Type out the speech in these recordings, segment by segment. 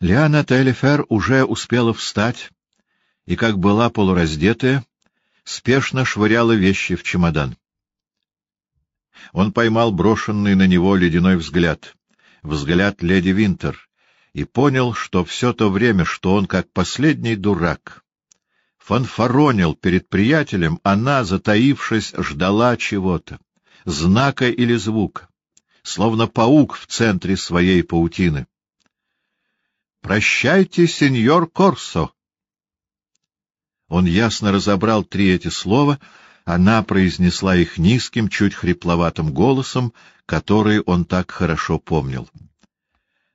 Лиана Тейлифер уже успела встать и, как была полураздетая, спешно швыряла вещи в чемодан. Он поймал брошенный на него ледяной взгляд, взгляд леди Винтер, и понял, что все то время, что он, как последний дурак, фанфаронил перед приятелем, она, затаившись, ждала чего-то, знака или звука, словно паук в центре своей паутины. «Прощайте, сеньор Корсо!» Он ясно разобрал три эти слова, она произнесла их низким, чуть хрипловатым голосом, который он так хорошо помнил.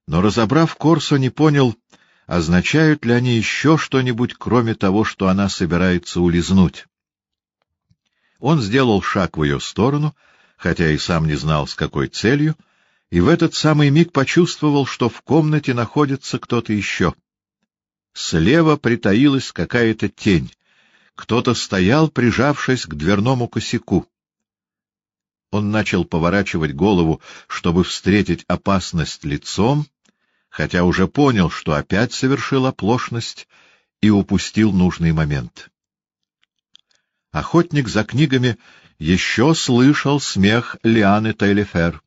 Но, разобрав Корсо, не понял, означают ли они еще что-нибудь, кроме того, что она собирается улизнуть. Он сделал шаг в ее сторону, хотя и сам не знал, с какой целью, — и в этот самый миг почувствовал, что в комнате находится кто-то еще. Слева притаилась какая-то тень. Кто-то стоял, прижавшись к дверному косяку. Он начал поворачивать голову, чтобы встретить опасность лицом, хотя уже понял, что опять совершил оплошность и упустил нужный момент. Охотник за книгами еще слышал смех Лианы Тейлефер.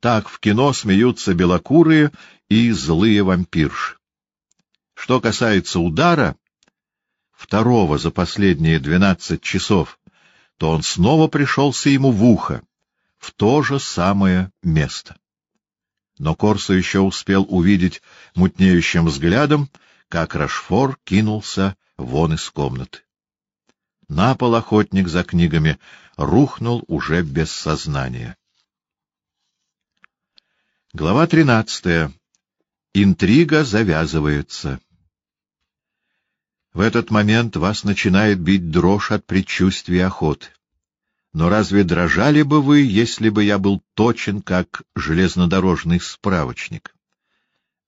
Так в кино смеются белокурые и злые вампирши. Что касается удара, второго за последние двенадцать часов, то он снова пришелся ему в ухо, в то же самое место. Но Корсо еще успел увидеть мутнеющим взглядом, как Рашфор кинулся вон из комнаты. На пол охотник за книгами рухнул уже без сознания. Глава тринадцатая. Интрига завязывается. В этот момент вас начинает бить дрожь от предчувствия охоты. Но разве дрожали бы вы, если бы я был точен, как железнодорожный справочник?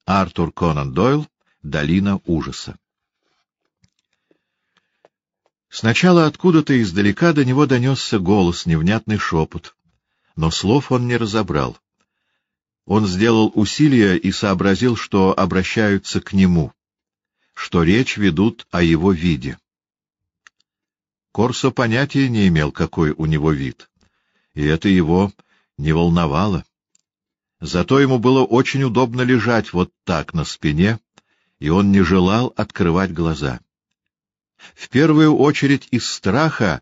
Артур Конан Дойл. Долина ужаса. Сначала откуда-то издалека до него донесся голос, невнятный шепот, но слов он не разобрал. Он сделал усилие и сообразил, что обращаются к нему, что речь ведут о его виде. Корсо понятия не имел, какой у него вид, и это его не волновало. Зато ему было очень удобно лежать вот так на спине, и он не желал открывать глаза. В первую очередь из страха,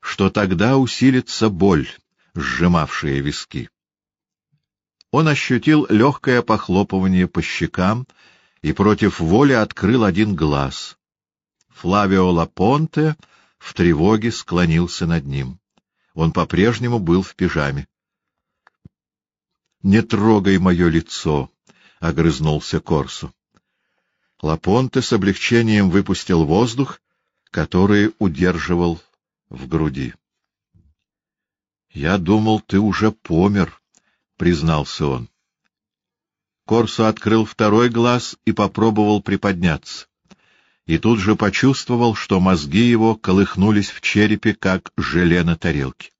что тогда усилится боль, сжимавшая виски он ощутил легкое похлопывание по щекам и против воли открыл один глаз. Флавио Лапонте в тревоге склонился над ним. Он по-прежнему был в пижаме. — Не трогай мое лицо! — огрызнулся Корсу. Лапонте с облегчением выпустил воздух, который удерживал в груди. — Я думал, ты уже помер, — признался он. Корсо открыл второй глаз и попробовал приподняться. И тут же почувствовал, что мозги его колыхнулись в черепе, как желе на тарелке.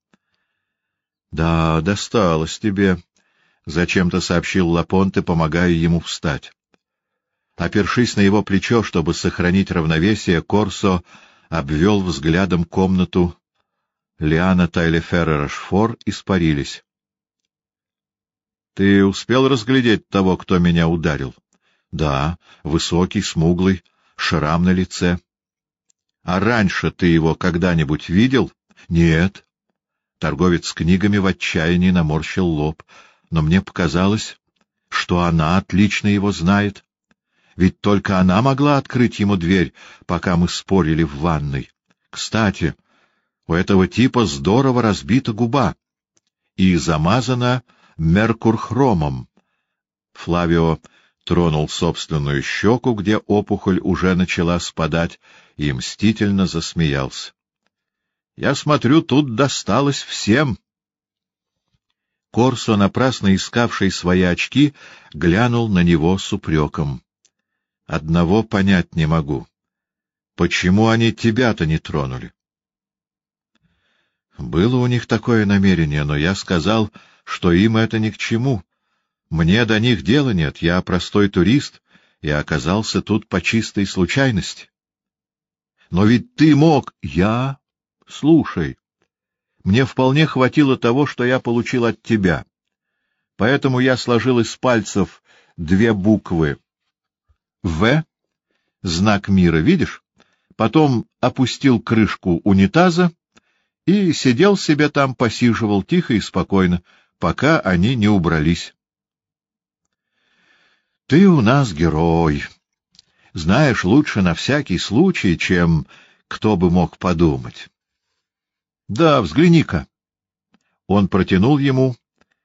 — Да, досталось тебе, — зачем-то сообщил Лапонте, помогая ему встать. Опершись на его плечо, чтобы сохранить равновесие, Корсо обвел взглядом комнату. Лиана Тайлефер и Рашфор испарились. — Ты успел разглядеть того, кто меня ударил? — Да, высокий, смуглый, шрам на лице. — А раньше ты его когда-нибудь видел? — Нет. Торговец с книгами в отчаянии наморщил лоб, но мне показалось, что она отлично его знает. Ведь только она могла открыть ему дверь, пока мы спорили в ванной. Кстати, у этого типа здорово разбита губа и замазана меркурхромом. Флавио тронул собственную щеку, где опухоль уже начала спадать, и мстительно засмеялся. — Я смотрю, тут досталось всем. Корсо, напрасно искавший свои очки, глянул на него с упреком. — Одного понять не могу. Почему они тебя-то не тронули? Было у них такое намерение, но я сказал что им это ни к чему. Мне до них дела нет, я простой турист, и оказался тут по чистой случайности. Но ведь ты мог... Я... Слушай, мне вполне хватило того, что я получил от тебя. Поэтому я сложил из пальцев две буквы «В», знак мира, видишь? Потом опустил крышку унитаза и сидел себе там, посиживал тихо и спокойно, пока они не убрались. — Ты у нас герой. Знаешь, лучше на всякий случай, чем кто бы мог подумать. — Да, взгляни-ка. Он протянул ему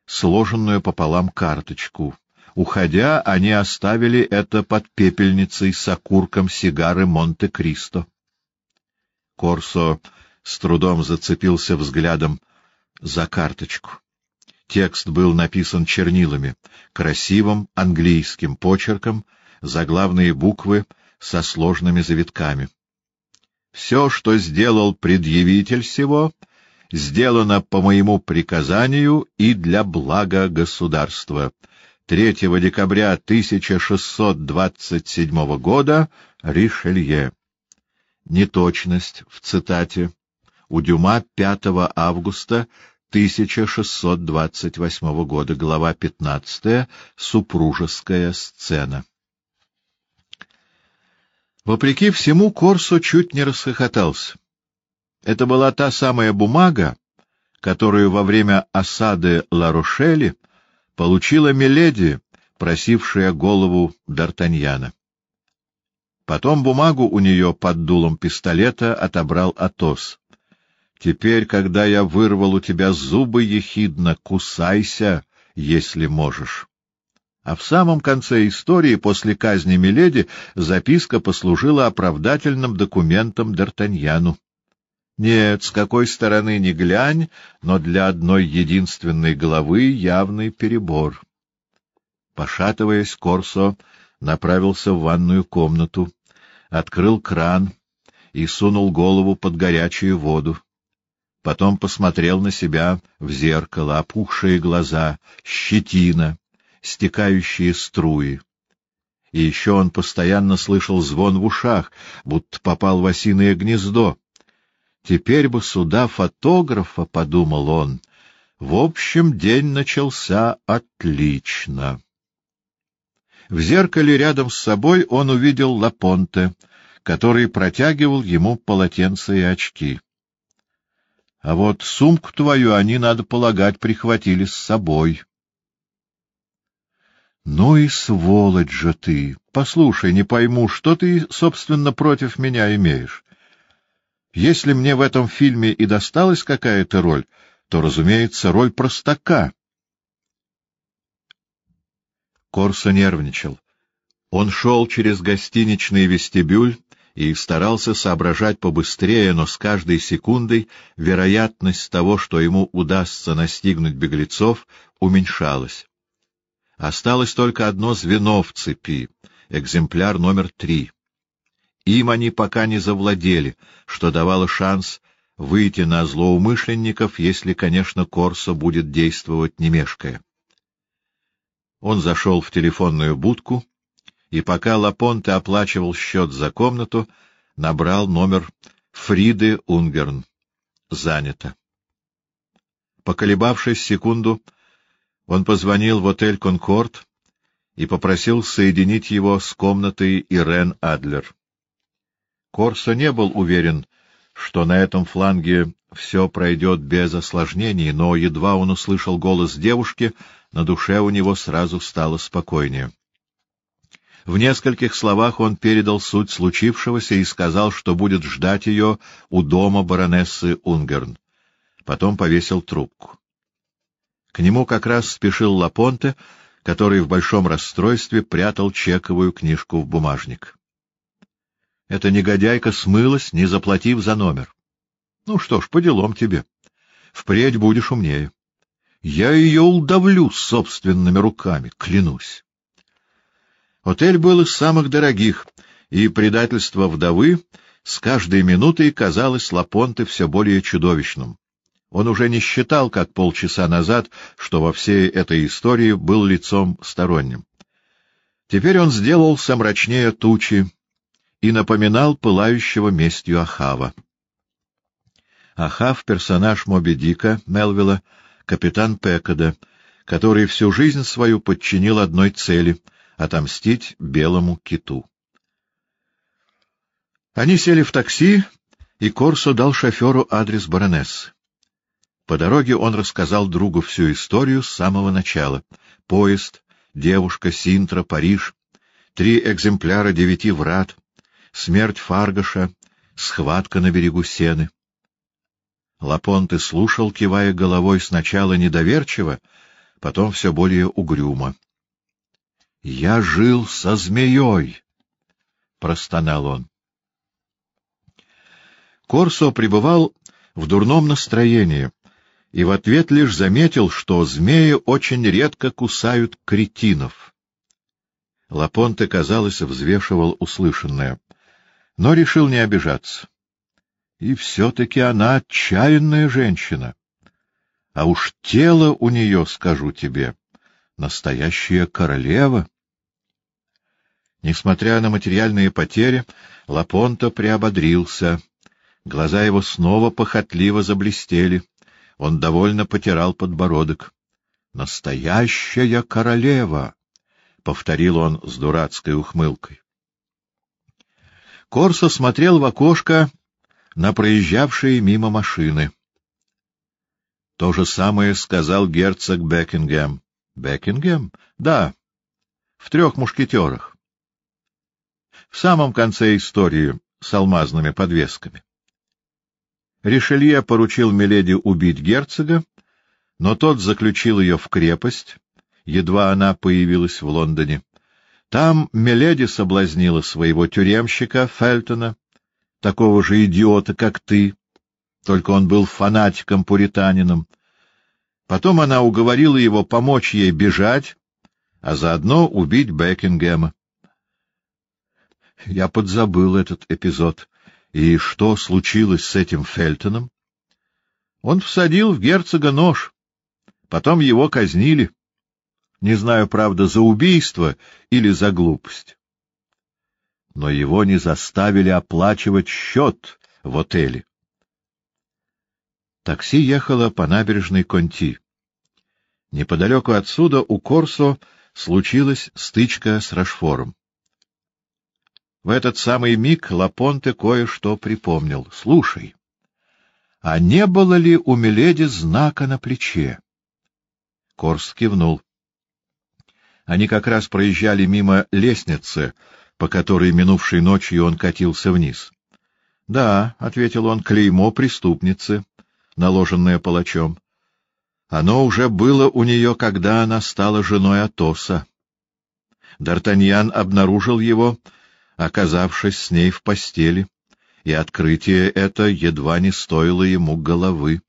сложенную пополам карточку. Уходя, они оставили это под пепельницей с окурком сигары Монте-Кристо. Корсо с трудом зацепился взглядом за карточку. Текст был написан чернилами, красивым английским почерком, заглавные буквы со сложными завитками. «Все, что сделал предъявитель сего, сделано по моему приказанию и для блага государства. 3 декабря 1627 года Ришелье». Неточность в цитате у Дюма 5 августа 1628 года, глава 15, супружеская сцена. Вопреки всему, Корсо чуть не расхохотался. Это была та самая бумага, которую во время осады Ла-Рошели получила Миледи, просившая голову Д'Артаньяна. Потом бумагу у нее под дулом пистолета отобрал Атос. Теперь, когда я вырвал у тебя зубы ехидно, кусайся, если можешь. А в самом конце истории, после казни Миледи, записка послужила оправдательным документом Д'Артаньяну. Нет, с какой стороны ни глянь, но для одной единственной головы явный перебор. Пошатываясь, Корсо направился в ванную комнату, открыл кран и сунул голову под горячую воду. Потом посмотрел на себя в зеркало, опухшие глаза, щетина, стекающие струи. И еще он постоянно слышал звон в ушах, будто попал в осиное гнездо. Теперь бы сюда фотографа, — подумал он. В общем, день начался отлично. В зеркале рядом с собой он увидел Лапонте, который протягивал ему полотенце и очки. А вот сумку твою они, надо полагать, прихватили с собой. Ну и сволочь же ты! Послушай, не пойму, что ты, собственно, против меня имеешь? Если мне в этом фильме и досталась какая-то роль, то, разумеется, роль простака. Корсо нервничал. Он шел через гостиничный вестибюль и старался соображать побыстрее, но с каждой секундой вероятность того, что ему удастся настигнуть беглецов, уменьшалась. Осталось только одно звено в цепи, экземпляр номер три. Им они пока не завладели, что давало шанс выйти на злоумышленников, если, конечно, Корсо будет действовать не мешкая. Он зашел в телефонную будку и, пока Лапонте оплачивал счет за комнату, набрал номер Фриды Унгерн. Занято. Поколебавшись секунду, он позвонил в отель «Конкорд» и попросил соединить его с комнатой Ирен Адлер. Корсо не был уверен, что на этом фланге все пройдет без осложнений, но едва он услышал голос девушки — на душе у него сразу стало спокойнее. В нескольких словах он передал суть случившегося и сказал, что будет ждать ее у дома баронессы Унгерн. Потом повесил трубку. К нему как раз спешил Лапонте, который в большом расстройстве прятал чековую книжку в бумажник. Эта негодяйка смылась, не заплатив за номер. Ну что ж, по делам тебе. Впредь будешь умнее. Я ее удавлю собственными руками, клянусь. Отель был из самых дорогих, и предательство вдовы с каждой минутой казалось Лапонте все более чудовищным. Он уже не считал, как полчаса назад, что во всей этой истории был лицом сторонним. Теперь он сделался мрачнее тучи и напоминал пылающего местью Ахава. Ахав — персонаж Моби Дика, Мелвилла, капитан Пекада, который всю жизнь свою подчинил одной цели — отомстить белому киту. Они сели в такси, и Корсо дал шоферу адрес баронессы. По дороге он рассказал другу всю историю с самого начала. Поезд, девушка, Синтра, Париж, три экземпляра девяти врат, смерть Фаргаша, схватка на берегу Сены. Лапонте слушал, кивая головой сначала недоверчиво, потом все более угрюмо. — Я жил со змеей! — простонал он. Корсо пребывал в дурном настроении и в ответ лишь заметил, что змеи очень редко кусают кретинов. Лапонте, казалось, взвешивал услышанное, но решил не обижаться. И все-таки она отчаянная женщина. А уж тело у нее, скажу тебе, настоящая королева. Несмотря на материальные потери, Лапонто приободрился. Глаза его снова похотливо заблестели. Он довольно потирал подбородок. «Настоящая королева!» — повторил он с дурацкой ухмылкой. Корсо смотрел в окошко на проезжавшие мимо машины. То же самое сказал герцог Бекингем. Бекингем? Да, в трех мушкетерах. В самом конце истории с алмазными подвесками. Ришелье поручил Миледи убить герцога, но тот заключил ее в крепость, едва она появилась в Лондоне. Там Миледи соблазнила своего тюремщика Фельтона, такого же идиота, как ты, только он был фанатиком-пуританином. Потом она уговорила его помочь ей бежать, а заодно убить Бекингема. Я подзабыл этот эпизод. И что случилось с этим Фельтоном? Он всадил в герцога нож. Потом его казнили. Не знаю, правда, за убийство или за глупость. Но его не заставили оплачивать счет в отеле. Такси ехало по набережной Конти. Неподалеку отсюда у Корсо случилась стычка с Рашфором. В этот самый миг Лапонте кое-что припомнил. — Слушай, а не было ли у Миледи знака на плече? Корс кивнул. Они как раз проезжали мимо лестницы, по которой минувшей ночью он катился вниз. — Да, — ответил он, — клеймо преступницы, наложенное палачом. Оно уже было у нее, когда она стала женой Атоса. Д'Артаньян обнаружил его оказавшись с ней в постели, и открытие это едва не стоило ему головы.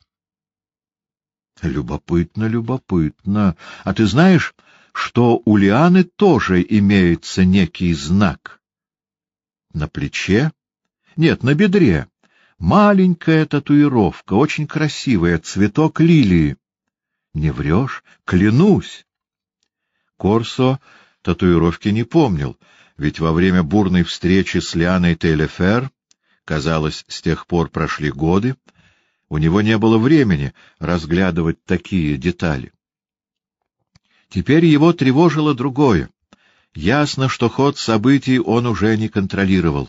— Любопытно, любопытно. А ты знаешь, что у Лианы тоже имеется некий знак? — На плече? — Нет, на бедре. Маленькая татуировка, очень красивая, цветок лилии. — Не врешь? Клянусь! Корсо татуировки не помнил, ведь во время бурной встречи с Лианой Тейлефер, казалось, с тех пор прошли годы, у него не было времени разглядывать такие детали. Теперь его тревожило другое. Ясно, что ход событий он уже не контролировал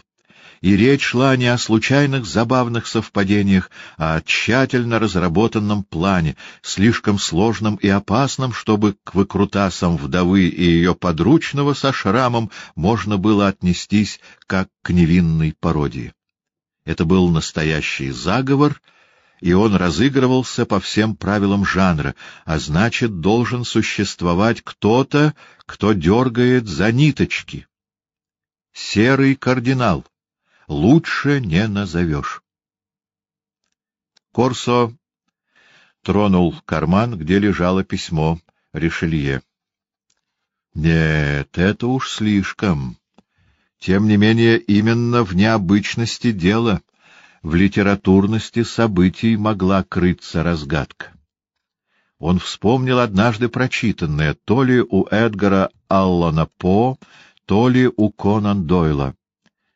и речь шла не о случайных забавных совпадениях, а о тщательно разработанном плане, слишком сложном и опасном, чтобы к выкрутасам вдовы и ее подручного со шрамом можно было отнестись как к невинной пародии. Это был настоящий заговор, и он разыгрывался по всем правилам жанра, а значит, должен существовать кто-то, кто дергает за ниточки. Серый кардинал лучше не назовешь. Корсо тронул карман, где лежало письмо Ришелье. Нет, это уж слишком. Тем не менее, именно в необычности дела, в литературности событий могла крыться разгадка. он вспомнил однажды прочитанное то ли у Эдгара Аллана По, то ли у Конан Дойла.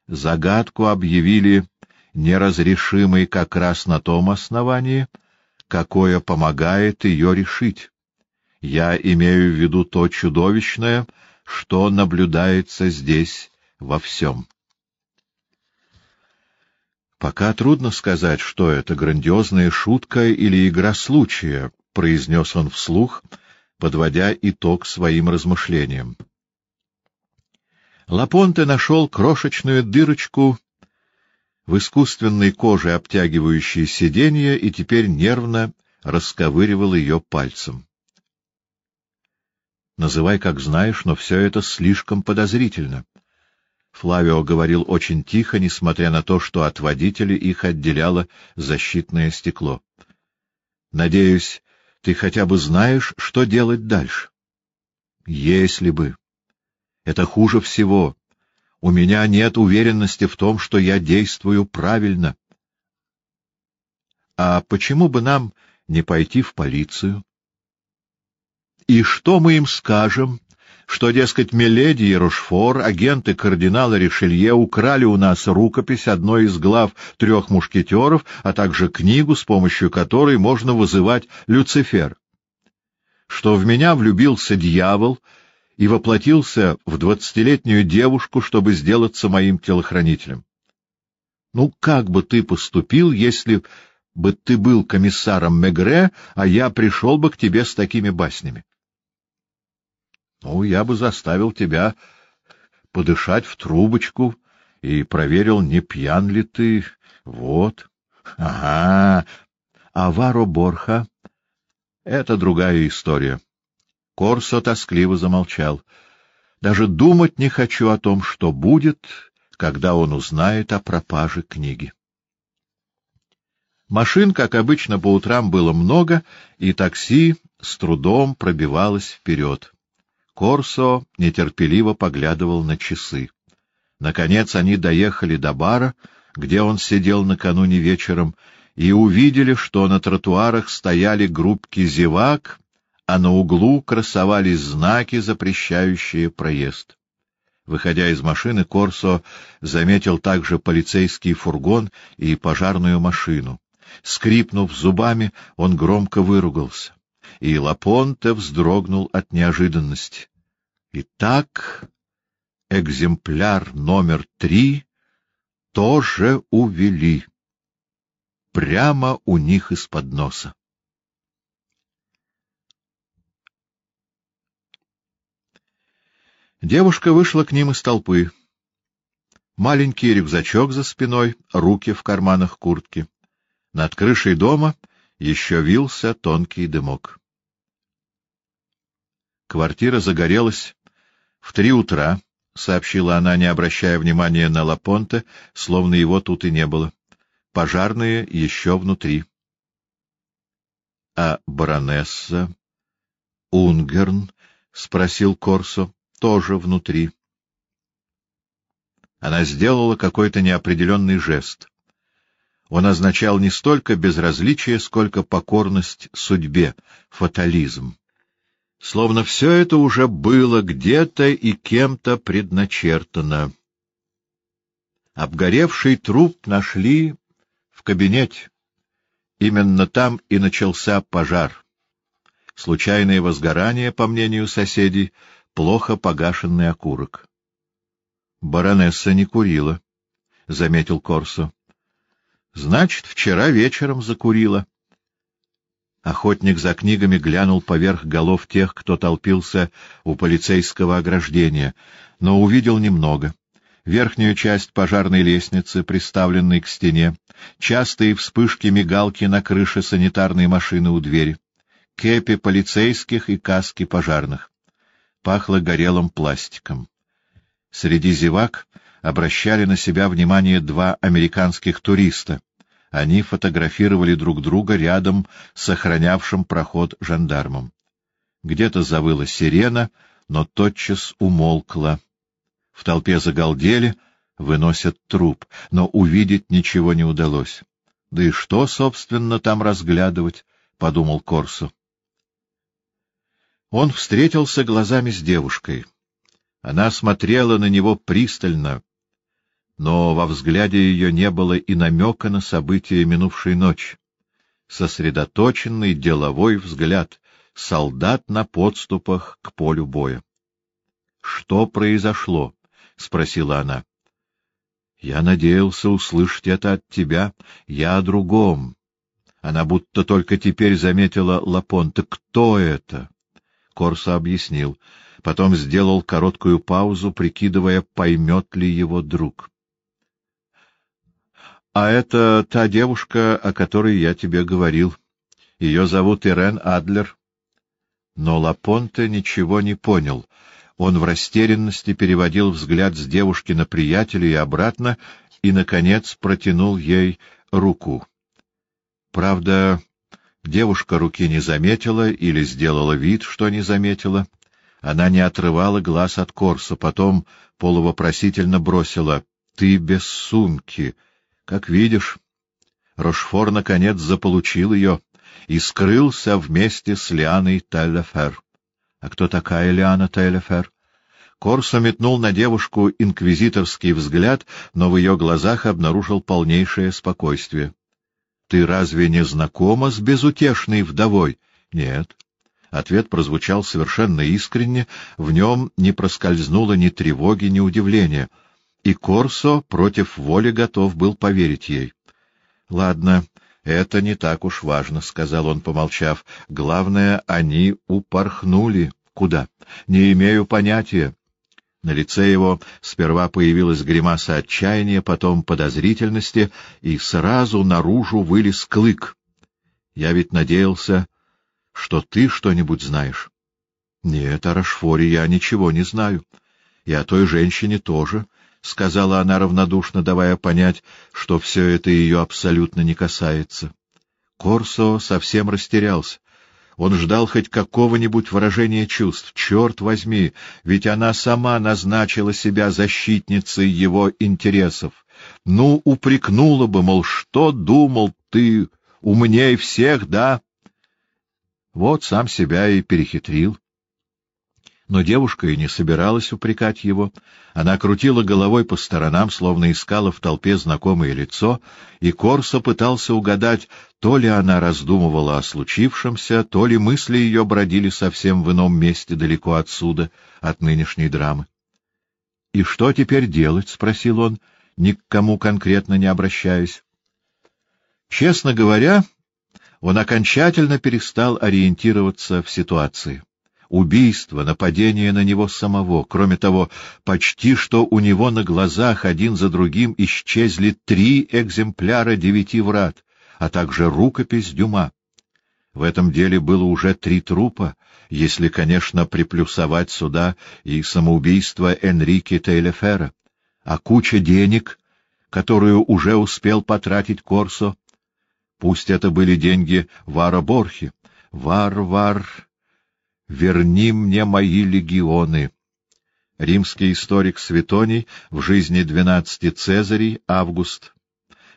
Загадку объявили неразрешимой как раз на том основании, какое помогает ее решить. Я имею в виду то чудовищное, что наблюдается здесь во всем. Пока трудно сказать, что это грандиозная шутка или игра случая, — произнес он вслух, подводя итог своим размышлениям. Лапонте нашел крошечную дырочку в искусственной коже, обтягивающей сиденье, и теперь нервно расковыривал ее пальцем. Называй, как знаешь, но все это слишком подозрительно. Флавио говорил очень тихо, несмотря на то, что от водителя их отделяло защитное стекло. — Надеюсь, ты хотя бы знаешь, что делать дальше? — Если бы. Это хуже всего. У меня нет уверенности в том, что я действую правильно. — А почему бы нам не пойти в полицию? — И что мы им скажем? Что, дескать, Меледи и Рошфор, агенты кардинала Ришелье, украли у нас рукопись одной из глав трех мушкетеров, а также книгу, с помощью которой можно вызывать Люцифер. Что в меня влюбился дьявол и воплотился в двадцатилетнюю девушку, чтобы сделаться моим телохранителем. Ну, как бы ты поступил, если бы ты был комиссаром Мегре, а я пришел бы к тебе с такими баснями? Ну, я бы заставил тебя подышать в трубочку и проверил, не пьян ли ты. Вот. Ага. А Варо Борха — это другая история. Корсо тоскливо замолчал. Даже думать не хочу о том, что будет, когда он узнает о пропаже книги. Машин, как обычно, по утрам было много, и такси с трудом пробивалось вперед. Корсо нетерпеливо поглядывал на часы. Наконец они доехали до бара, где он сидел накануне вечером, и увидели, что на тротуарах стояли группки зевак, а на углу красовались знаки, запрещающие проезд. Выходя из машины, Корсо заметил также полицейский фургон и пожарную машину. Скрипнув зубами, он громко выругался и Лапонте вздрогнул от неожиданности. Итак, экземпляр номер три тоже увели. Прямо у них из-под носа. Девушка вышла к ним из толпы. Маленький рюкзачок за спиной, руки в карманах куртки. Над крышей дома еще вился тонкий дымок. Квартира загорелась в три утра, — сообщила она, не обращая внимания на Лапонте, словно его тут и не было. Пожарные еще внутри. — А баронесса? — Унгерн? — спросил Корсо. — Тоже внутри. Она сделала какой-то неопределенный жест. Он означал не столько безразличие, сколько покорность судьбе, фатализм словно все это уже было где-то и кем-то предначертано. Обгоревший труп нашли в кабинете. Именно там и начался пожар. Случайное возгорание, по мнению соседей, плохо погашенный окурок. Баронесса не курила, — заметил Корсо. — Значит, вчера вечером закурила. Охотник за книгами глянул поверх голов тех, кто толпился у полицейского ограждения, но увидел немного. Верхнюю часть пожарной лестницы, приставленной к стене, частые вспышки мигалки на крыше санитарной машины у двери, кепи полицейских и каски пожарных. Пахло горелым пластиком. Среди зевак обращали на себя внимание два американских туриста, они фотографировали друг друга рядом с охранявшим проход жандармом. Где-то завыла сирена, но тотчас умолкла. В толпе загалдели, выносят труп, но увидеть ничего не удалось. Да и что, собственно, там разглядывать, — подумал Корсо. Он встретился глазами с девушкой. Она смотрела на него пристально, но во взгляде ее не было и намека на события минувшей ночи. Сосредоточенный деловой взгляд, солдат на подступах к полю боя. — Что произошло? — спросила она. — Я надеялся услышать это от тебя. Я о другом. Она будто только теперь заметила Лапонте. Кто это? Корсо объяснил. Потом сделал короткую паузу, прикидывая, поймет ли его друг. — А это та девушка, о которой я тебе говорил. Ее зовут Ирен Адлер. Но Лапонте ничего не понял. Он в растерянности переводил взгляд с девушки на приятеля и обратно, и, наконец, протянул ей руку. Правда, девушка руки не заметила или сделала вид, что не заметила. Она не отрывала глаз от Корса, потом полувопросительно бросила — Ты без сумки. Как видишь, Рошфор, наконец, заполучил ее и скрылся вместе с Лианой Теллефер. А кто такая Лиана Теллефер? Корсо метнул на девушку инквизиторский взгляд, но в ее глазах обнаружил полнейшее спокойствие. — Ты разве не знакома с безутешной вдовой? — Нет. Ответ прозвучал совершенно искренне, в нем не проскользнуло ни тревоги, ни удивления, и Корсо против воли готов был поверить ей. — Ладно, это не так уж важно, — сказал он, помолчав. — Главное, они упорхнули. Куда? Не имею понятия. На лице его сперва появилась гримаса отчаяния, потом подозрительности, и сразу наружу вылез клык. Я ведь надеялся, что ты что-нибудь знаешь. Нет, о Рашфоре я ничего не знаю. И о той женщине тоже, — сказала она равнодушно, давая понять, что все это ее абсолютно не касается. Корсо совсем растерялся. Он ждал хоть какого-нибудь выражения чувств. Черт возьми, ведь она сама назначила себя защитницей его интересов. Ну, упрекнула бы, мол, что думал ты, умней всех, да? Вот сам себя и перехитрил. Но девушка и не собиралась упрекать его. Она крутила головой по сторонам, словно искала в толпе знакомое лицо, и Корсо пытался угадать, то ли она раздумывала о случившемся, то ли мысли ее бродили совсем в ином месте, далеко отсюда, от нынешней драмы. — И что теперь делать? — спросил он, ни к кому конкретно не обращаясь. Честно говоря, он окончательно перестал ориентироваться в ситуации убийство, нападение на него самого. Кроме того, почти что у него на глазах один за другим исчезли три экземпляра девяти врат, а также рукопись Дюма. В этом деле было уже три трупа, если, конечно, приплюсовать сюда и самоубийство Энрике Тейлефера, а куча денег, которую уже успел потратить Корсо. Пусть это были деньги Вара Борхи. Вар-вар «Верни мне мои легионы». Римский историк Светоний в жизни двенадцати Цезарей, Август,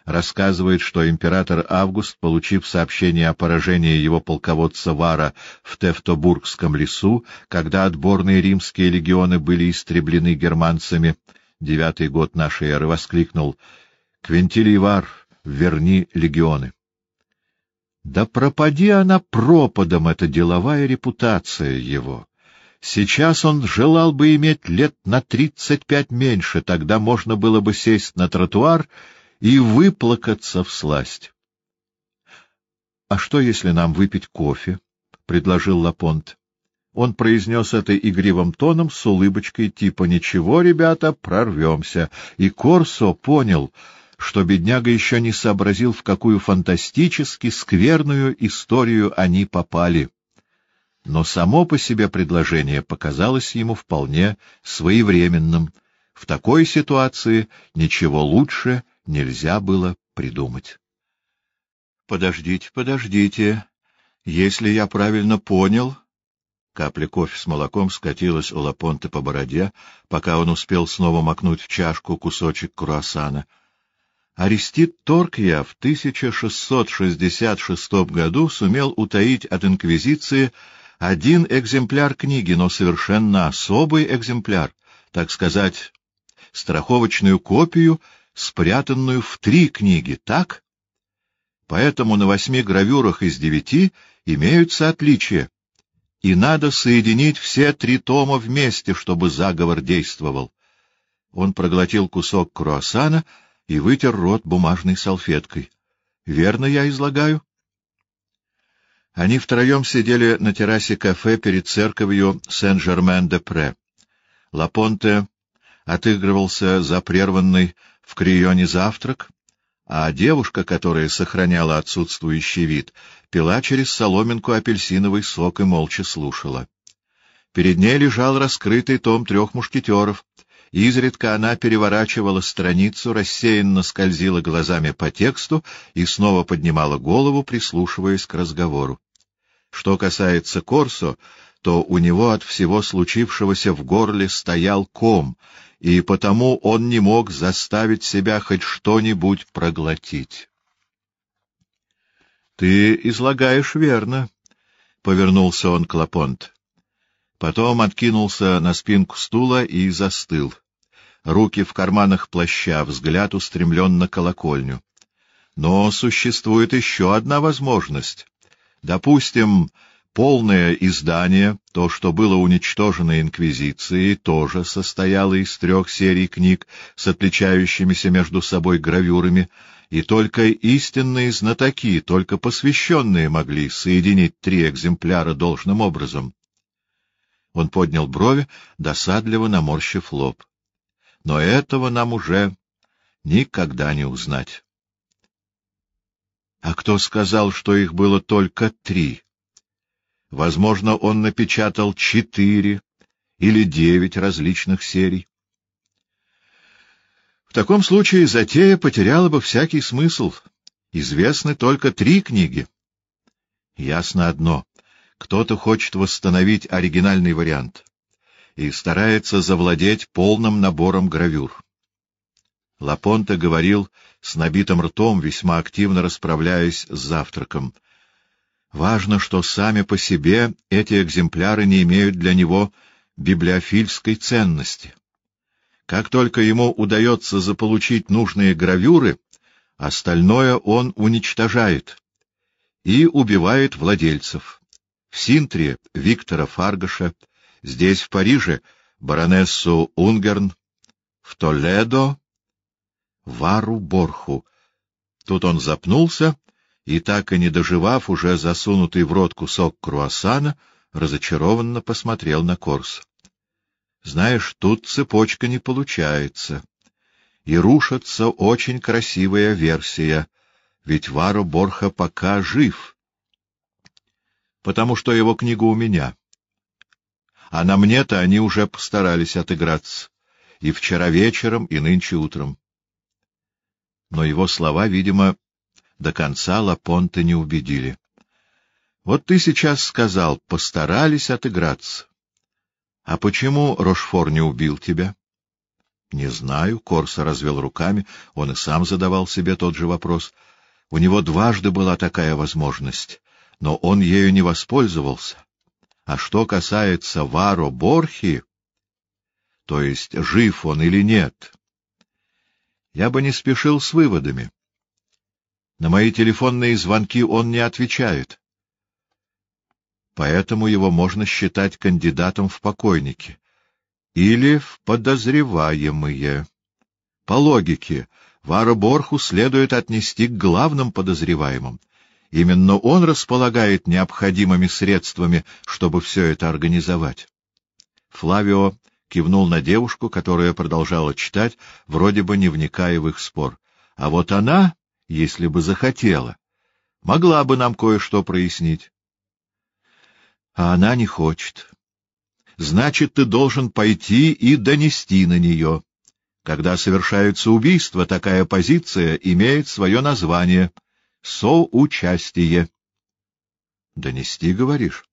рассказывает, что император Август, получив сообщение о поражении его полководца Вара в Тевтобургском лесу, когда отборные римские легионы были истреблены германцами, девятый год нашей эры, воскликнул «Квинтилий Вар, верни легионы». Да пропади она пропадом, эта деловая репутация его. Сейчас он желал бы иметь лет на тридцать пять меньше, тогда можно было бы сесть на тротуар и выплакаться в сласть. — А что, если нам выпить кофе? — предложил Лапонт. Он произнес это игривым тоном с улыбочкой типа «Ничего, ребята, прорвемся». И Корсо понял — что бедняга еще не сообразил, в какую фантастически скверную историю они попали. Но само по себе предложение показалось ему вполне своевременным. В такой ситуации ничего лучше нельзя было придумать. — Подождите, подождите. Если я правильно понял... Капля кофе с молоком скатилась у Лапонта по бороде, пока он успел снова макнуть в чашку кусочек круассана — Арестит Торкья в 1666 году сумел утаить от инквизиции один экземпляр книги, но совершенно особый экземпляр, так сказать, страховочную копию, спрятанную в три книги, так? Поэтому на восьми гравюрах из девяти имеются отличия, и надо соединить все три тома вместе, чтобы заговор действовал. Он проглотил кусок круассана и вытер рот бумажной салфеткой. — Верно я излагаю? Они втроем сидели на террасе кафе перед церковью Сен-Жермен-де-Пре. Лапонте отыгрывался за прерванный в Крионе завтрак, а девушка, которая сохраняла отсутствующий вид, пила через соломинку апельсиновый сок и молча слушала. Перед ней лежал раскрытый том трех мушкетеров. Изредка она переворачивала страницу, рассеянно скользила глазами по тексту и снова поднимала голову, прислушиваясь к разговору. Что касается Корсо, то у него от всего случившегося в горле стоял ком, и потому он не мог заставить себя хоть что-нибудь проглотить. — Ты излагаешь верно, — повернулся он к Лапонт. Потом откинулся на спинку стула и застыл. Руки в карманах плаща, взгляд устремлен на колокольню. Но существует еще одна возможность. Допустим, полное издание, то, что было уничтожено Инквизицией, тоже состояло из трех серий книг с отличающимися между собой гравюрами, и только истинные знатоки, только посвященные могли соединить три экземпляра должным образом. Он поднял брови, досадливо наморщив лоб. Но этого нам уже никогда не узнать. А кто сказал, что их было только три? Возможно, он напечатал четыре или девять различных серий. В таком случае затея потеряла бы всякий смысл. Известны только три книги. Ясно одно. Кто-то хочет восстановить оригинальный вариант и старается завладеть полным набором гравюр. Лапонте говорил с набитым ртом, весьма активно расправляясь с завтраком. Важно, что сами по себе эти экземпляры не имеют для него библиофильской ценности. Как только ему удается заполучить нужные гравюры, остальное он уничтожает и убивает владельцев. В Синтре — Виктора Фаргаша, здесь, в Париже, баронессу Унгерн, в Толедо Вару Борху. Тут он запнулся и, так и не доживав, уже засунутый в рот кусок круассана, разочарованно посмотрел на Корс. Знаешь, тут цепочка не получается. И рушится очень красивая версия, ведь Вару Борха пока жив. Потому что его книга у меня. А на мне-то они уже постарались отыграться. И вчера вечером, и нынче утром но его слова, видимо, до конца Лапонта не убедили. Вот ты сейчас сказал, постарались отыграться. А почему Рошфор не убил тебя? Не знаю, Корса развел руками, он и сам задавал себе тот же вопрос. У него дважды была такая возможность, но он ею не воспользовался. А что касается Варо Борхи, то есть жив он или нет, я бы не спешил с выводами. На мои телефонные звонки он не отвечает. Поэтому его можно считать кандидатом в покойники. Или в подозреваемые. По логике, Вара Борху следует отнести к главным подозреваемым. Именно он располагает необходимыми средствами, чтобы все это организовать. Флавио кивнул на девушку, которая продолжала читать, вроде бы не вникая в их спор. А вот она, если бы захотела, могла бы нам кое-что прояснить. А она не хочет. Значит, ты должен пойти и донести на нее. Когда совершаются убийства, такая позиция имеет свое название — соучастие. — Донести, говоришь?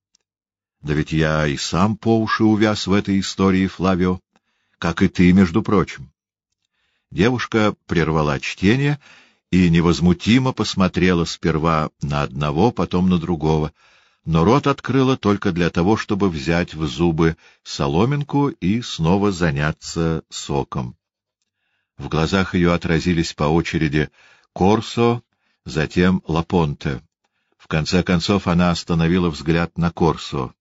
Да ведь я и сам по уши увяз в этой истории, Флавио, как и ты, между прочим. Девушка прервала чтение и невозмутимо посмотрела сперва на одного, потом на другого, но рот открыла только для того, чтобы взять в зубы соломинку и снова заняться соком. В глазах ее отразились по очереди Корсо, затем Лапонте. В конце концов она остановила взгляд на Корсо.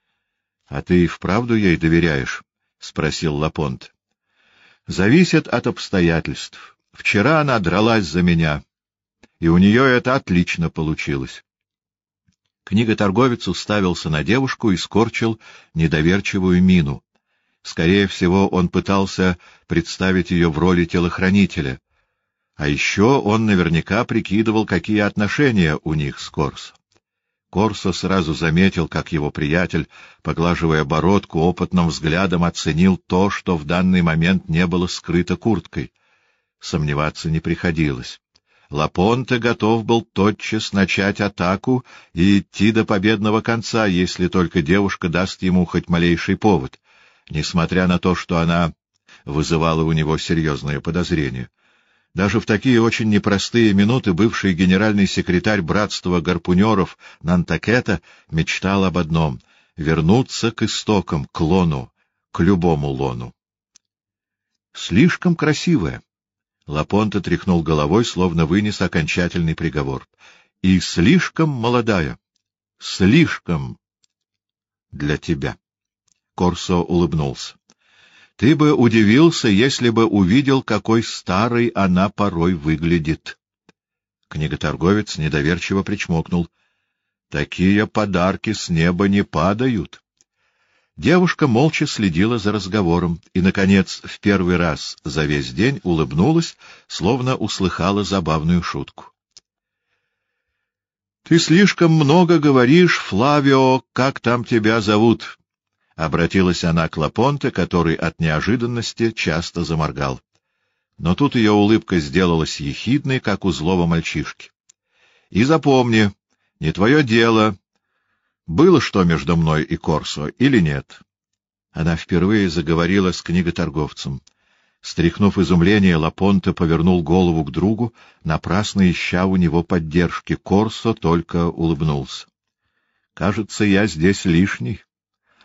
— А ты и вправду ей доверяешь? — спросил Лапонт. — Зависит от обстоятельств. Вчера она дралась за меня, и у нее это отлично получилось. Книготорговец уставился на девушку и скорчил недоверчивую мину. Скорее всего, он пытался представить ее в роли телохранителя. А еще он наверняка прикидывал, какие отношения у них с Корсо. Корсо сразу заметил, как его приятель, поглаживая бородку, опытным взглядом оценил то, что в данный момент не было скрыто курткой. Сомневаться не приходилось. Лапонте готов был тотчас начать атаку и идти до победного конца, если только девушка даст ему хоть малейший повод, несмотря на то, что она вызывала у него серьезные подозрения. Даже в такие очень непростые минуты бывший генеральный секретарь братства гарпунеров Нантакета мечтал об одном — вернуться к истокам, к лону, к любому лону. Слишком красивая. Лапонта тряхнул головой, словно вынес окончательный приговор. — И слишком молодая. Слишком для тебя. Корсо улыбнулся. — Ты бы удивился, если бы увидел, какой старой она порой выглядит. Книготорговец недоверчиво причмокнул. — Такие подарки с неба не падают. Девушка молча следила за разговором и, наконец, в первый раз за весь день улыбнулась, словно услыхала забавную шутку. — Ты слишком много говоришь, Флавио, как там тебя зовут? — обратилась она к Лапонте, который от неожиданности часто заморгал. Но тут ее улыбка сделалась ехидной, как у злого мальчишки. — И запомни, не твое дело было что между мной и Корсо или нет? Она впервые заговорила с книготорговцем. Стряхнув изумление, Лапонте повернул голову к другу, напрасно ища у него поддержки. Корсо только улыбнулся. — Кажется, я здесь лишний.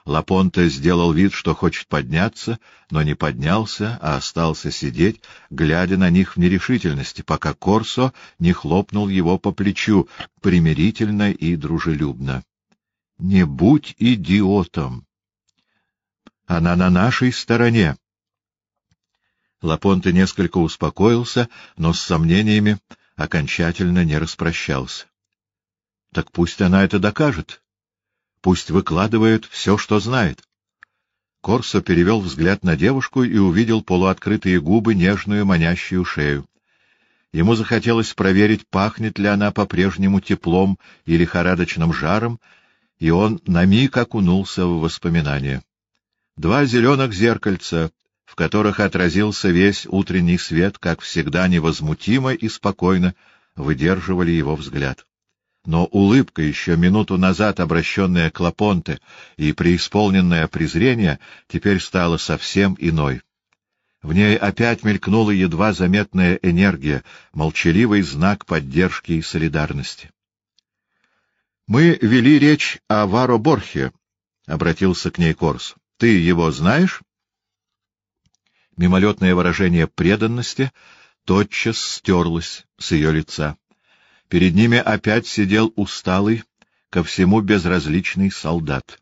Лапонте сделал вид, что хочет подняться, но не поднялся, а остался сидеть, глядя на них в нерешительности, пока Корсо не хлопнул его по плечу примирительно и дружелюбно. Не будь идиотом. Она на нашей стороне. Лапонте несколько успокоился, но с сомнениями окончательно не распрощался. Так пусть она это докажет. Пусть выкладывает все, что знает. Корсо перевел взгляд на девушку и увидел полуоткрытые губы, нежную манящую шею. Ему захотелось проверить, пахнет ли она по-прежнему теплом и лихорадочным жаром, и он на миг окунулся в воспоминания. Два зеленых зеркальца, в которых отразился весь утренний свет, как всегда невозмутимо и спокойно выдерживали его взгляд. Но улыбка, еще минуту назад обращенная к Лапонте и преисполненное презрение, теперь стала совсем иной. В ней опять мелькнула едва заметная энергия, молчаливый знак поддержки и солидарности. — Мы вели речь о Варо Борхе, — обратился к ней Корс. — Ты его знаешь? Мимолетное выражение преданности тотчас стерлось с ее лица. Перед ними опять сидел усталый, ко всему безразличный солдат.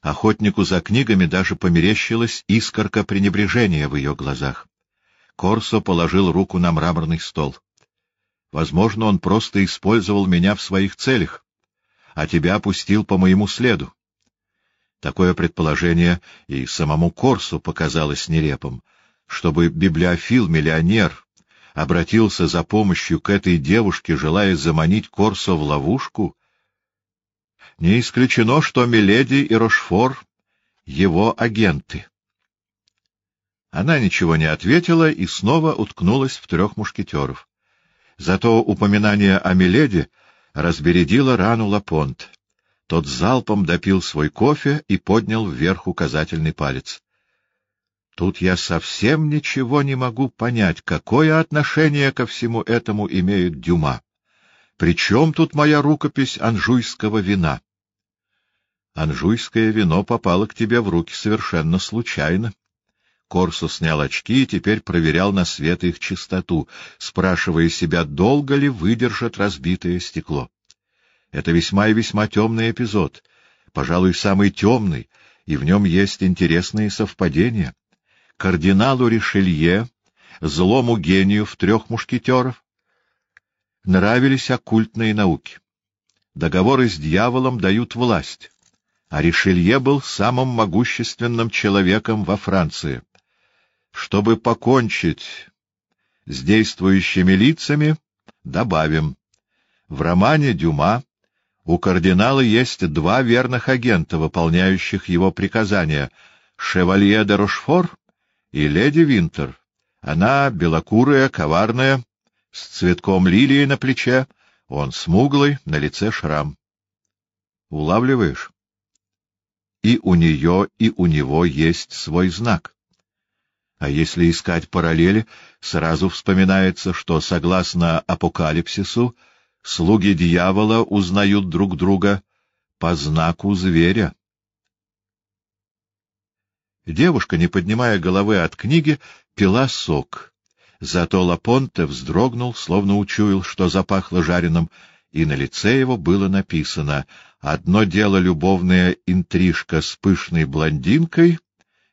Охотнику за книгами даже померещилась искорка пренебрежения в ее глазах. Корсо положил руку на мраморный стол. Возможно, он просто использовал меня в своих целях а тебя опустил по моему следу. Такое предположение и самому Корсу показалось нелепым, чтобы библиофил-миллионер обратился за помощью к этой девушке, желая заманить Корсо в ловушку. Не исключено, что Миледи и Рошфор — его агенты. Она ничего не ответила и снова уткнулась в трех мушкетеров. Зато упоминание о Миледи — разбередила рану Лапонт. Тот залпом допил свой кофе и поднял вверх указательный палец. Тут я совсем ничего не могу понять, какое отношение ко всему этому имеет Дюма. При чем тут моя рукопись анжуйского вина? Анжуйское вино попало к тебе в руки совершенно случайно. Корсо снял очки и теперь проверял на свет их чистоту, спрашивая себя, долго ли выдержит разбитое стекло. Это весьма и весьма темный эпизод, пожалуй, самый темный, и в нем есть интересные совпадения. Кардиналу Ришелье, злому гению в трех мушкетеров, нравились оккультные науки. Договоры с дьяволом дают власть, а Ришелье был самым могущественным человеком во Франции. Чтобы покончить с действующими лицами, добавим. В романе Дюма у кардинала есть два верных агента, выполняющих его приказания — Шевалье де Рошфор и леди Винтер. Она белокурая, коварная, с цветком лилии на плече, он смуглый, на лице шрам. Улавливаешь? И у нее, и у него есть свой знак. А если искать параллели, сразу вспоминается, что, согласно апокалипсису, слуги дьявола узнают друг друга по знаку зверя. Девушка, не поднимая головы от книги, пила сок. Зато Лапонте вздрогнул, словно учуял, что запахло жареным, и на лице его было написано «Одно дело любовная интрижка с пышной блондинкой,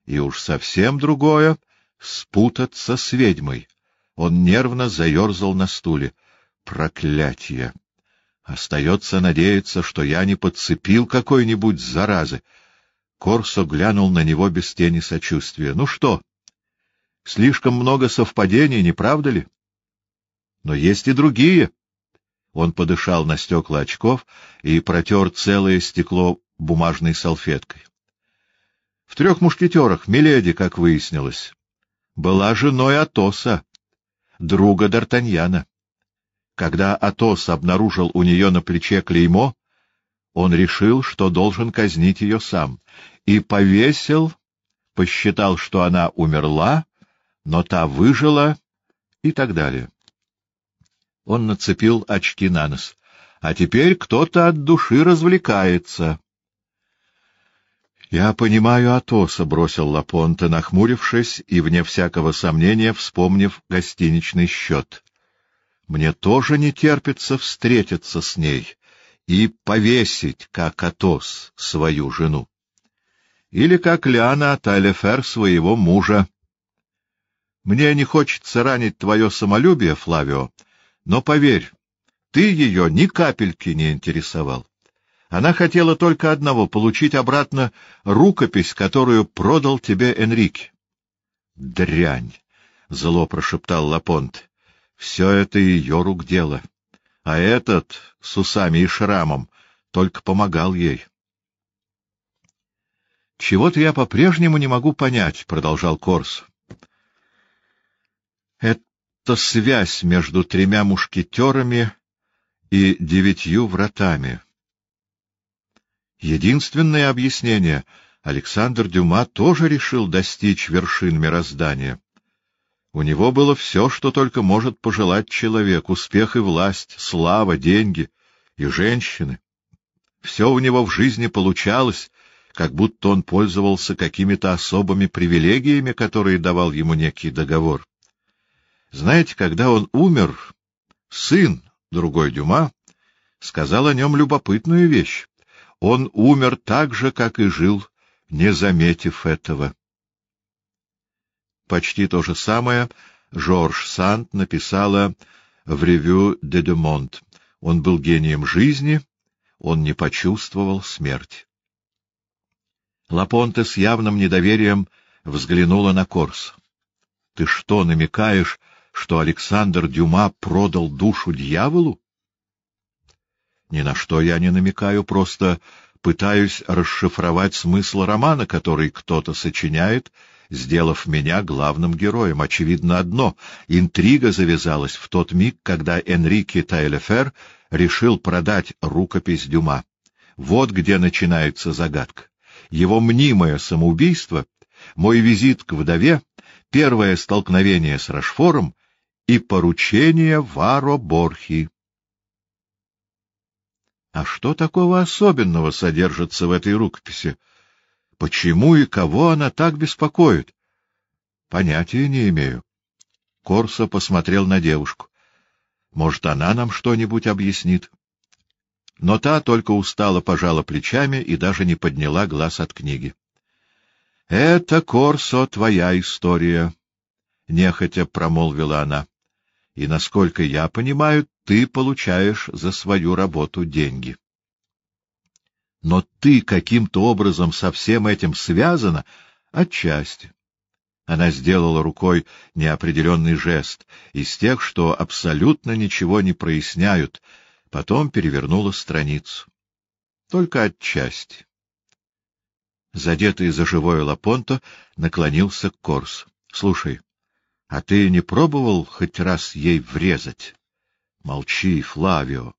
и уж совсем другое — спутаться с ведьмой». Он нервно заерзал на стуле. Проклятье! Остается надеяться, что я не подцепил какой-нибудь заразы. Корсо глянул на него без тени сочувствия. — Ну что? Слишком много совпадений, не правда ли? Но есть и другие. Он подышал на стекла очков и протер целое стекло бумажной салфеткой. В трех мушкетерах Миледи, как выяснилось, была женой Атоса, друга Д'Артаньяна. Когда Атос обнаружил у нее на плече клеймо, он решил, что должен казнить ее сам, и повесил, посчитал, что она умерла, но та выжила и так далее. Он нацепил очки на нос. А теперь кто-то от души развлекается. — Я понимаю Атоса, — бросил Лапонте, нахмурившись и, вне всякого сомнения, вспомнив гостиничный счет. Мне тоже не терпится встретиться с ней и повесить, как Атос, свою жену. Или как Лиана Тайлефер своего мужа. Мне не хочется ранить твое самолюбие, Флавио, но поверь, ты ее ни капельки не интересовал. Она хотела только одного — получить обратно рукопись, которую продал тебе Энрике. — Дрянь! — зло прошептал Лапонт. Все это ее рук дело. А этот, с усами и шрамом, только помогал ей. — Чего-то я по-прежнему не могу понять, — продолжал Корс. — Это связь между тремя мушкетерами и девятью вратами. Единственное объяснение — Александр Дюма тоже решил достичь вершин мироздания. У него было все, что только может пожелать человек — успех и власть, слава, деньги и женщины. Все у него в жизни получалось, как будто он пользовался какими-то особыми привилегиями, которые давал ему некий договор. Знаете, когда он умер, сын, другой Дюма, сказал о нем любопытную вещь. Он умер так же, как и жил, не заметив этого. Почти то же самое Жорж Санд написала в «Ревю де Демонт». Он был гением жизни, он не почувствовал смерть. Лапонте с явным недоверием взглянула на Корс. — Ты что, намекаешь, что Александр Дюма продал душу дьяволу? — Ни на что я не намекаю, просто пытаюсь расшифровать смысл романа, который кто-то сочиняет сделав меня главным героем. Очевидно одно — интрига завязалась в тот миг, когда Энрике Тайлефер решил продать рукопись Дюма. Вот где начинается загадка. Его мнимое самоубийство, мой визит к вдове, первое столкновение с Рашфором и поручение Варо Борхи. А что такого особенного содержится в этой рукописи? Почему и кого она так беспокоит? Понятия не имею. Корсо посмотрел на девушку. Может, она нам что-нибудь объяснит? Но та только устало пожала плечами и даже не подняла глаз от книги. — Это, Корсо, твоя история, — нехотя промолвила она. — И, насколько я понимаю, ты получаешь за свою работу деньги. Но ты каким-то образом со всем этим связана? Отчасти. Она сделала рукой неопределенный жест, из тех, что абсолютно ничего не проясняют, потом перевернула страницу. Только отчасти. Задетый за живое Лапонто наклонился к Корсу. — Слушай, а ты не пробовал хоть раз ей врезать? — Молчи, Флавио. —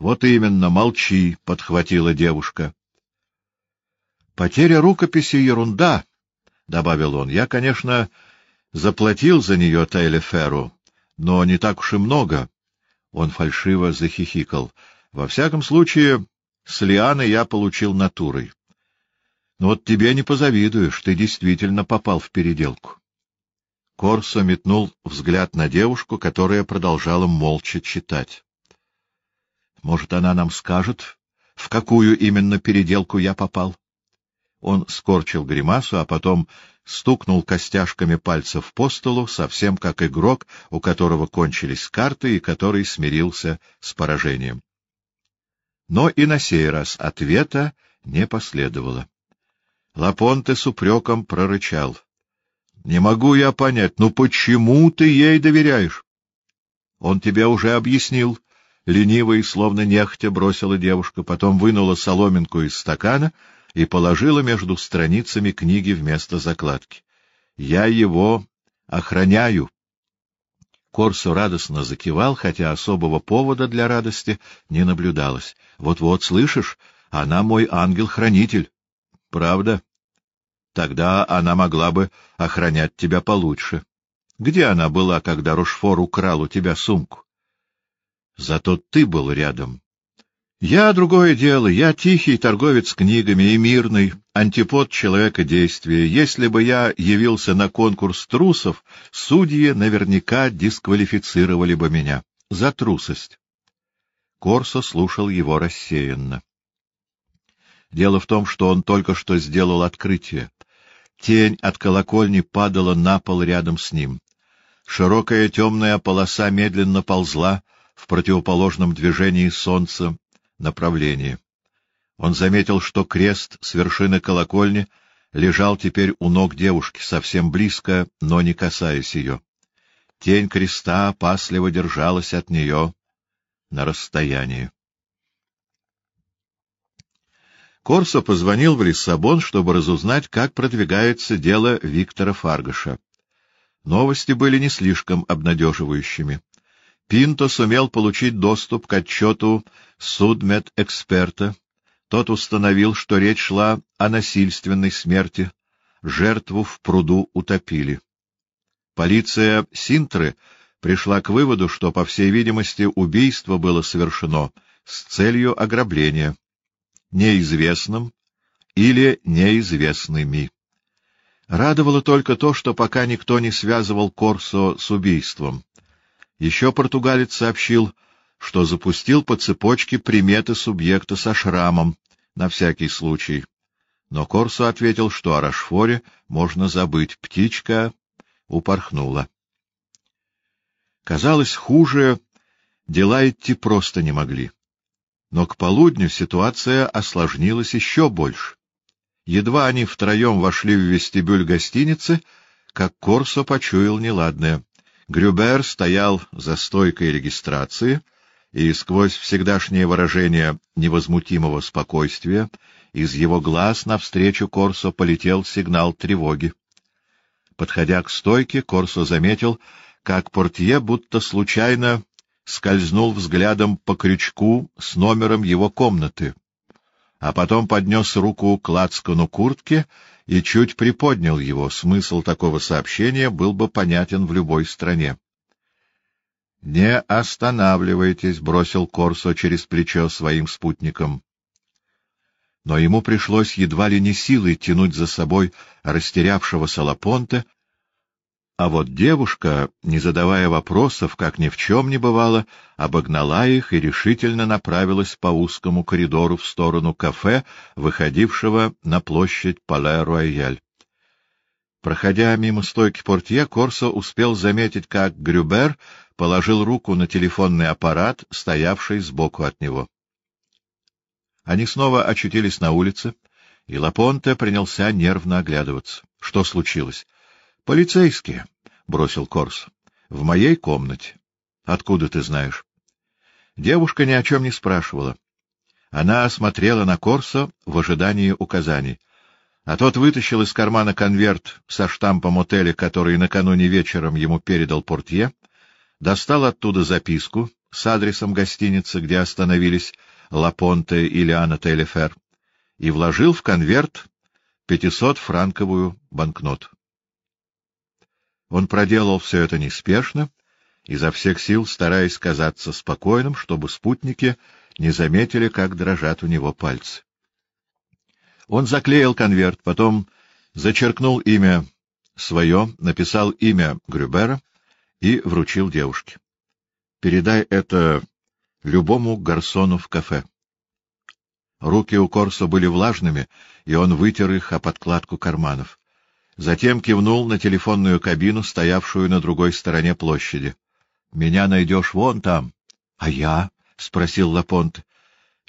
Вот именно, молчи, — подхватила девушка. — Потеря рукописи — ерунда, добавил он. — Я, конечно, заплатил за нее Тейлеферу, но не так уж и много. Он фальшиво захихикал. — Во всяком случае, с Лианой я получил натурой. Но вот тебе не позавидуешь, ты действительно попал в переделку. Корсо метнул взгляд на девушку, которая продолжала молча читать. — Может, она нам скажет, в какую именно переделку я попал? Он скорчил гримасу, а потом стукнул костяшками пальцев по столу, совсем как игрок, у которого кончились карты и который смирился с поражением. Но и на сей раз ответа не последовало. Лапонте с упреком прорычал. — Не могу я понять, ну почему ты ей доверяешь? — Он тебе уже объяснил. Лениво и словно нехотя бросила девушка, потом вынула соломинку из стакана — и положила между страницами книги вместо закладки. «Я его охраняю». Корсо радостно закивал, хотя особого повода для радости не наблюдалось. «Вот-вот, слышишь, она мой ангел-хранитель». «Правда? Тогда она могла бы охранять тебя получше. Где она была, когда Рошфор украл у тебя сумку?» «Зато ты был рядом», я другое дело, я тихий торговец книгами и мирный, антипод человека действия. Если бы я явился на конкурс трусов, судьи наверняка дисквалифицировали бы меня за трусость. Корсо слушал его рассеянно. Дело в том, что он только что сделал открытие. Тень от колокольни падала на пол рядом с ним. Широкая темная полоса медленно ползла в противоположном движении солнца направлении. Он заметил, что крест с вершины колокольни лежал теперь у ног девушки, совсем близко, но не касаясь ее. Тень креста опасливо держалась от нее на расстоянии. Корсо позвонил в Лиссабон, чтобы разузнать, как продвигается дело Виктора Фаргаша. Новости были не слишком обнадеживающими. Пинто сумел получить доступ к отчету судмедэксперта. Тот установил, что речь шла о насильственной смерти. Жертву в пруду утопили. Полиция Синтры пришла к выводу, что, по всей видимости, убийство было совершено с целью ограбления, неизвестным или неизвестными. Радовало только то, что пока никто не связывал Корсо с убийством. Еще португалец сообщил, что запустил по цепочке приметы субъекта со шрамом, на всякий случай. Но Корсо ответил, что о Рашфоре можно забыть. Птичка упорхнула. Казалось, хуже дела идти просто не могли. Но к полудню ситуация осложнилась еще больше. Едва они втроем вошли в вестибюль гостиницы, как Корсо почуял неладное. Грюбер стоял за стойкой регистрации, и сквозь всегдашнее выражение невозмутимого спокойствия из его глаз навстречу Корсо полетел сигнал тревоги. Подходя к стойке, Корсо заметил, как портье будто случайно скользнул взглядом по крючку с номером его комнаты, а потом поднес руку к лацкану куртки и чуть приподнял его. Смысл такого сообщения был бы понятен в любой стране. — Не останавливайтесь, — бросил Корсо через плечо своим спутникам. Но ему пришлось едва ли не силой тянуть за собой растерявшегося Лапонте, а вот девушка, не задавая вопросов, как ни в чем не бывало, обогнала их и решительно направилась по узкому коридору в сторону кафе, выходившего на площадь Пале-Рояль. Проходя мимо стойки портье, Корсо успел заметить, как Грюбер положил руку на телефонный аппарат, стоявший сбоку от него. Они снова очутились на улице, и Лапонте принялся нервно оглядываться. Что случилось? — Полицейские, — бросил Корс. — В моей комнате. — Откуда ты знаешь? Девушка ни о чем не спрашивала. Она осмотрела на Корсо в ожидании указаний. А тот вытащил из кармана конверт со штампом отеля, который накануне вечером ему передал портье, достал оттуда записку с адресом гостиницы, где остановились Лапонте и Лиана Телефер, и вложил в конверт пятисотфранковую банкноту. Он проделал все это неспешно, изо всех сил стараясь казаться спокойным, чтобы спутники не заметили, как дрожат у него пальцы. Он заклеил конверт, потом зачеркнул имя свое, написал имя Грюбера и вручил девушке. — Передай это любому гарсону в кафе. Руки у Корсо были влажными, и он вытер их о подкладку карманов. Затем кивнул на телефонную кабину, стоявшую на другой стороне площади. — Меня найдешь вон там. — А я? — спросил Лапонт.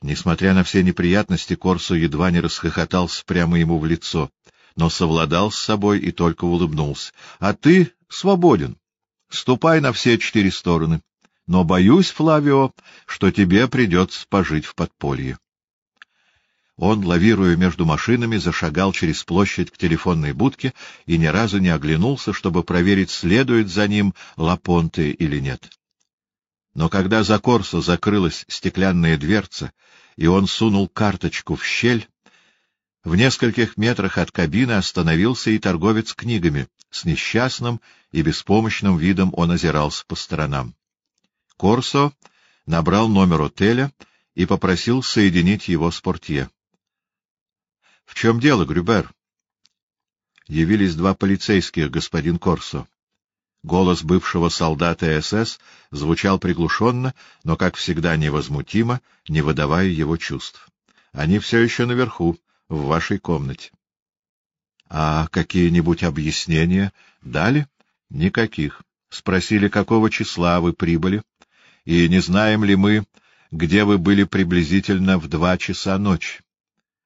Несмотря на все неприятности, Корсо едва не расхохотался прямо ему в лицо, но совладал с собой и только улыбнулся. — А ты свободен. Ступай на все четыре стороны. Но боюсь, Флавио, что тебе придется пожить в подполье. Он, лавируя между машинами, зашагал через площадь к телефонной будке и ни разу не оглянулся, чтобы проверить, следует за ним Лапонте или нет. Но когда за Корсо закрылась стеклянная дверца, и он сунул карточку в щель, в нескольких метрах от кабины остановился и торговец книгами. С несчастным и беспомощным видом он озирался по сторонам. Корсо набрал номер отеля и попросил соединить его с портье. — В чем дело, Грюбер? Явились два полицейских, господин Корсо. Голос бывшего солдата СС звучал приглушенно, но, как всегда, невозмутимо, не выдавая его чувств. Они все еще наверху, в вашей комнате. — А какие-нибудь объяснения дали? — Никаких. Спросили, какого числа вы прибыли, и не знаем ли мы, где вы были приблизительно в два часа ночи.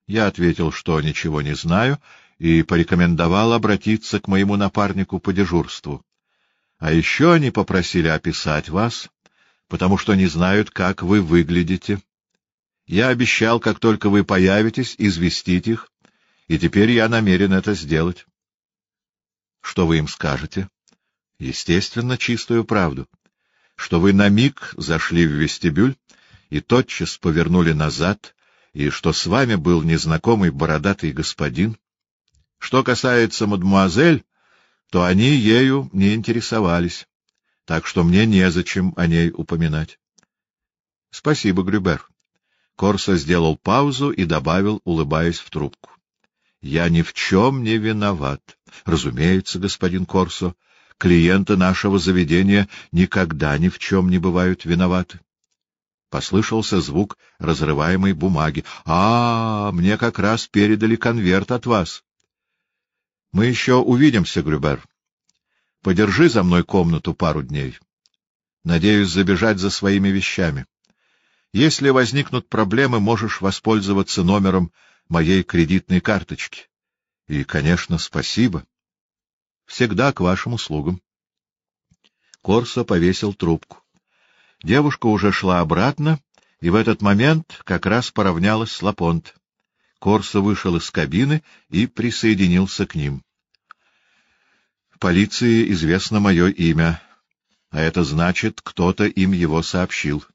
Я ответил, что ничего не знаю, и порекомендовал обратиться к моему напарнику по дежурству. А еще они попросили описать вас, потому что не знают, как вы выглядите. Я обещал, как только вы появитесь, известить их, и теперь я намерен это сделать. Что вы им скажете? Естественно, чистую правду. Что вы на миг зашли в вестибюль и тотчас повернули назад, и что с вами был незнакомый бородатый господин. Что касается мадемуазель, то они ею не интересовались, так что мне незачем о ней упоминать. — Спасибо, Грюбер. Корсо сделал паузу и добавил, улыбаясь в трубку. — Я ни в чем не виноват. Разумеется, господин Корсо, клиенты нашего заведения никогда ни в чем не бывают виноваты. Послышался звук разрываемой бумаги. — А, мне как раз передали конверт от вас. — Мы еще увидимся, Грюбер. Подержи за мной комнату пару дней. Надеюсь забежать за своими вещами. Если возникнут проблемы, можешь воспользоваться номером моей кредитной карточки. И, конечно, спасибо. Всегда к вашим услугам. Корсо повесил трубку. Девушка уже шла обратно, и в этот момент как раз поравнялась с Лапонт. Корсо вышел из кабины и присоединился к ним. Полиции известно мое имя, а это значит, кто-то им его сообщил.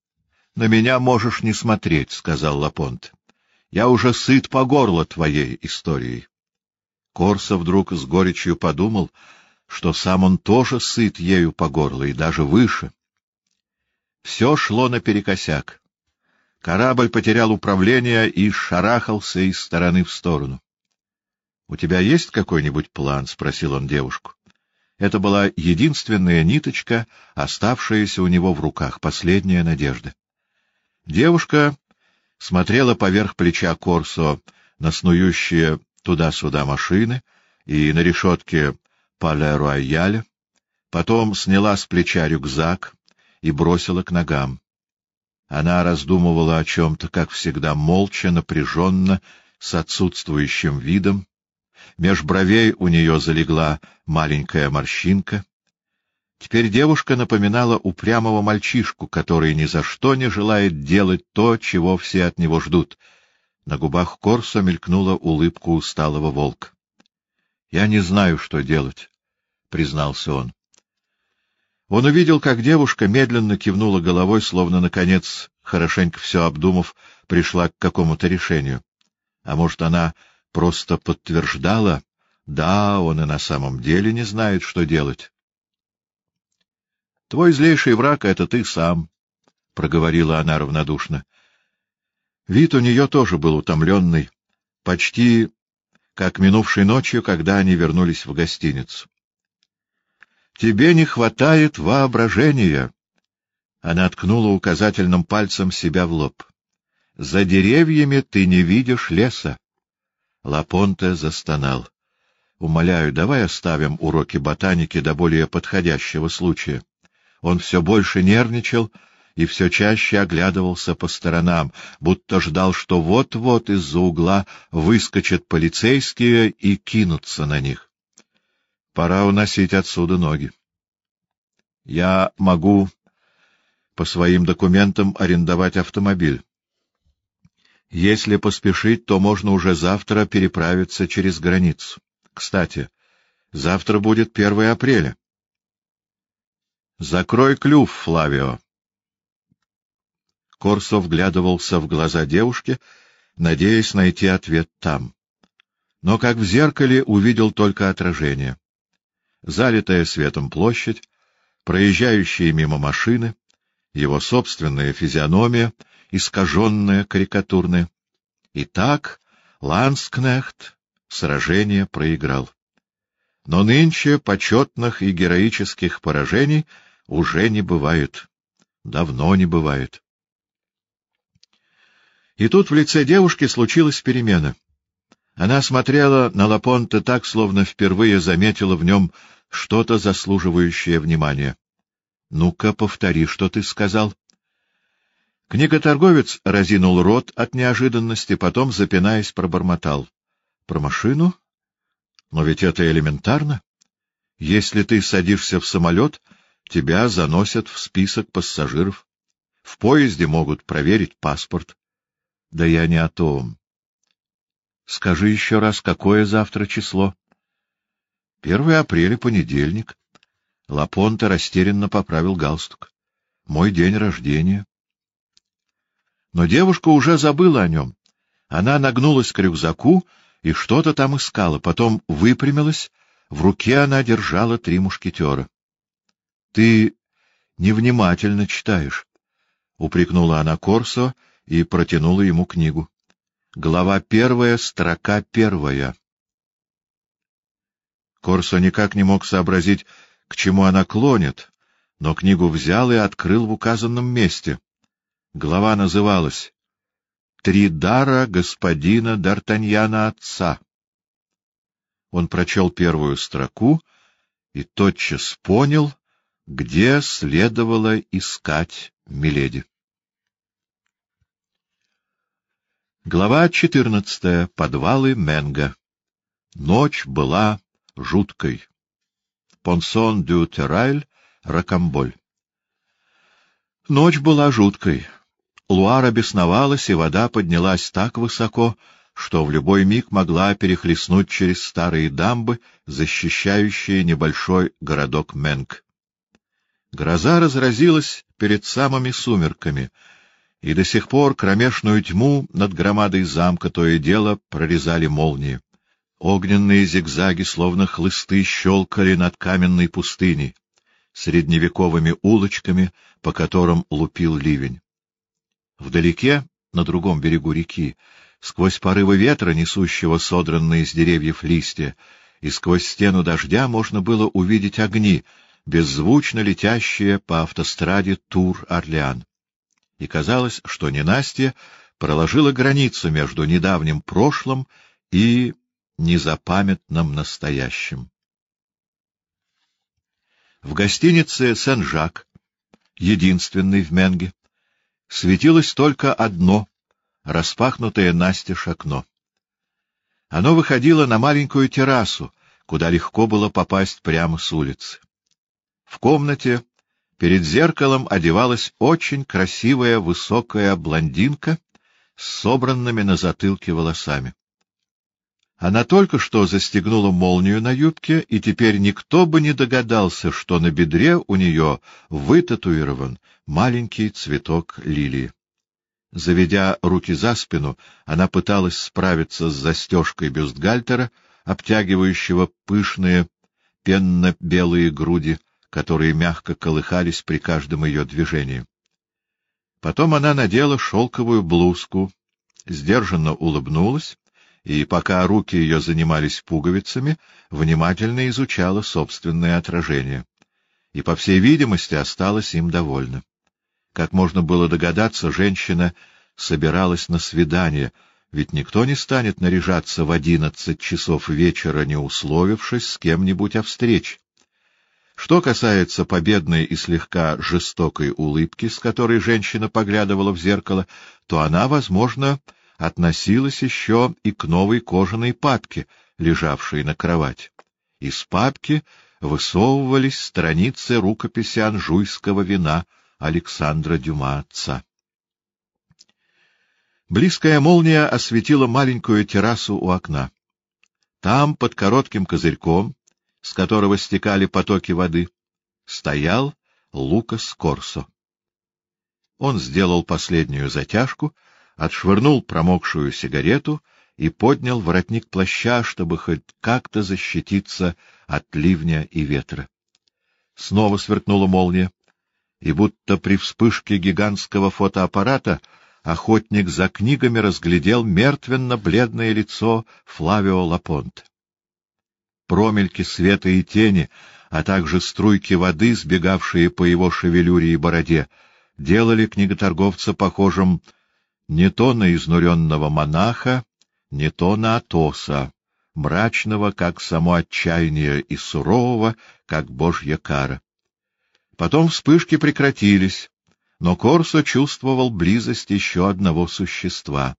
— На меня можешь не смотреть, — сказал Лапонт. — Я уже сыт по горло твоей историей. Корсо вдруг с горечью подумал, что сам он тоже сыт ею по горло и даже выше. Все шло наперекосяк. Корабль потерял управление и шарахался из стороны в сторону. — У тебя есть какой-нибудь план? — спросил он девушку. Это была единственная ниточка, оставшаяся у него в руках, последняя надежда. Девушка смотрела поверх плеча Корсо на снующие туда-сюда машины и на решетке Пале-Рояля, потом сняла с плеча рюкзак и бросила к ногам. Она раздумывала о чем-то, как всегда, молча, напряженно, с отсутствующим видом. Меж бровей у нее залегла маленькая морщинка. Теперь девушка напоминала упрямого мальчишку, который ни за что не желает делать то, чего все от него ждут. На губах Корса мелькнула улыбка усталого волка. — Я не знаю, что делать, — признался он. Он увидел, как девушка медленно кивнула головой, словно, наконец, хорошенько все обдумав, пришла к какому-то решению. А может, она просто подтверждала, да, он и на самом деле не знает, что делать. — Твой злейший враг — это ты сам, — проговорила она равнодушно. Вид у нее тоже был утомленный, почти как минувшей ночью, когда они вернулись в гостиницу. Тебе не хватает воображения. Она ткнула указательным пальцем себя в лоб. За деревьями ты не видишь леса. Лапонте застонал. Умоляю, давай оставим уроки ботаники до более подходящего случая. Он все больше нервничал и все чаще оглядывался по сторонам, будто ждал, что вот-вот из-за угла выскочат полицейские и кинутся на них. Пора уносить отсюда ноги. Я могу по своим документам арендовать автомобиль. Если поспешить, то можно уже завтра переправиться через границу. Кстати, завтра будет 1 апреля. Закрой клюв, Флавио. Корсо вглядывался в глаза девушки, надеясь найти ответ там. Но, как в зеркале, увидел только отражение залитая светом площадь, проезжающие мимо машины, его собственная физиономия, искаженная, карикатурная. И так Ланскнехт сражение проиграл. Но нынче почетных и героических поражений уже не бывает. Давно не бывает. И тут в лице девушки случилась перемена — она смотрела на Лапонте так, словно впервые заметила в нем что-то заслуживающее внимания. — Ну-ка, повтори, что ты сказал. Книготорговец разинул рот от неожиданности, потом, запинаясь, пробормотал. — Про машину? Но ведь это элементарно. Если ты садишься в самолет, тебя заносят в список пассажиров. В поезде могут проверить паспорт. Да я не о том. Скажи еще раз, какое завтра число? — Первое апреля, понедельник. Лапонте растерянно поправил галстук. — Мой день рождения. Но девушка уже забыла о нем. Она нагнулась к рюкзаку и что-то там искала, потом выпрямилась, в руке она держала три мушкетера. — Ты невнимательно читаешь, — упрекнула она Корсо и протянула ему книгу. Глава первая, строка первая. Корсо никак не мог сообразить, к чему она клонит, но книгу взял и открыл в указанном месте. Глава называлась «Три дара господина Д'Артаньяна отца». Он прочел первую строку и тотчас понял, где следовало искать Миледи. Глава четырнадцатая. Подвалы Менга. Ночь была жуткой. Понсон дю Терайль, Ракамболь. Ночь была жуткой. Луара бесновалась, и вода поднялась так высоко, что в любой миг могла перехлестнуть через старые дамбы, защищающие небольшой городок Менг. Гроза разразилась перед самыми сумерками — и до сих пор кромешную тьму над громадой замка то и дело прорезали молнии. Огненные зигзаги, словно хлысты, щелкали над каменной пустыней. средневековыми улочками, по которым лупил ливень. Вдалеке, на другом берегу реки, сквозь порывы ветра, несущего содранные из деревьев листья, и сквозь стену дождя можно было увидеть огни, беззвучно летящие по автостраде Тур-Орлеан. И казалось, что ненастье проложила границу между недавним прошлым и незапамятным настоящим. В гостинице Сен-Жак, единственной в Менге, светилось только одно, распахнутое настежь окно. Оно выходило на маленькую террасу, куда легко было попасть прямо с улицы. В комнате перед зеркалом одевалась очень красивая высокая блондинка с собранными на затылке волосами. Она только что застегнула молнию на юбке, и теперь никто бы не догадался, что на бедре у нее вытатуирован маленький цветок лилии. Заведя руки за спину, она пыталась справиться с застежкой бюстгальтера, обтягивающего пышные пенно-белые груди, которые мягко колыхались при каждом ее движении. Потом она надела шелковую блузку, сдержанно улыбнулась и, пока руки ее занимались пуговицами, внимательно изучала собственное отражение. И, по всей видимости, осталась им довольна. Как можно было догадаться, женщина собиралась на свидание, ведь никто не станет наряжаться в одиннадцать часов вечера, не условившись с кем-нибудь о встрече. Что касается победной и слегка жестокой улыбки, с которой женщина поглядывала в зеркало, то она, возможно, относилась еще и к новой кожаной папке, лежавшей на кровати. Из папки высовывались страницы рукописи анжуйского вина Александра Дюма отца. Близкая молния осветила маленькую террасу у окна. Там, под коротким козырьком, с которого стекали потоки воды, стоял Лукас Корсо. Он сделал последнюю затяжку — отшвырнул промокшую сигарету и поднял воротник плаща, чтобы хоть как-то защититься от ливня и ветра. Снова сверкнула молния, и будто при вспышке гигантского фотоаппарата охотник за книгами разглядел мертвенно-бледное лицо Флавио Лапонте. Промельки света и тени, а также струйки воды, сбегавшие по его шевелюре и бороде, делали книготорговца похожим не то на изнуренного монаха, не то на Атоса, мрачного, как само отчаяние, и сурового, как божья кара. Потом вспышки прекратились, но Корсо чувствовал близость еще одного существа.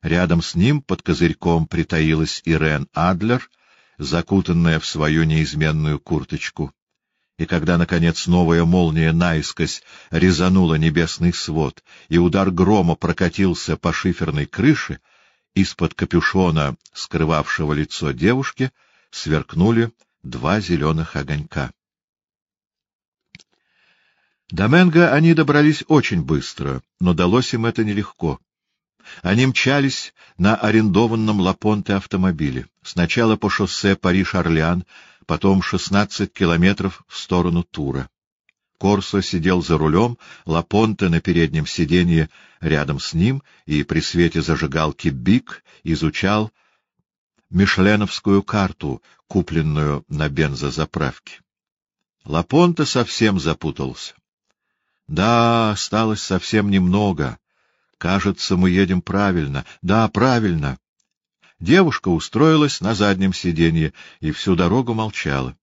Рядом с ним под козырьком притаилась Ирен Адлер, закутанная в свою неизменную курточку и когда, наконец, новая молния наискось резанула небесный свод, и удар грома прокатился по шиферной крыше, из-под капюшона, скрывавшего лицо девушки, сверкнули два зеленых огонька. До Менго они добрались очень быстро, но далось им это нелегко. Они мчались на арендованном Лапонте автомобиле. Сначала по шоссе Париж-Орлеан, потом шестнадцать километров в сторону Тура. Корсо сидел за рулем, Лапонте на переднем сиденье рядом с ним и при свете зажигалки Бик изучал мишленовскую карту, купленную на бензозаправке. Лапонте совсем запутался. Да, осталось совсем немного. Кажется, мы едем правильно. Да, правильно. Девушка устроилась на заднем сиденье и всю дорогу молчала.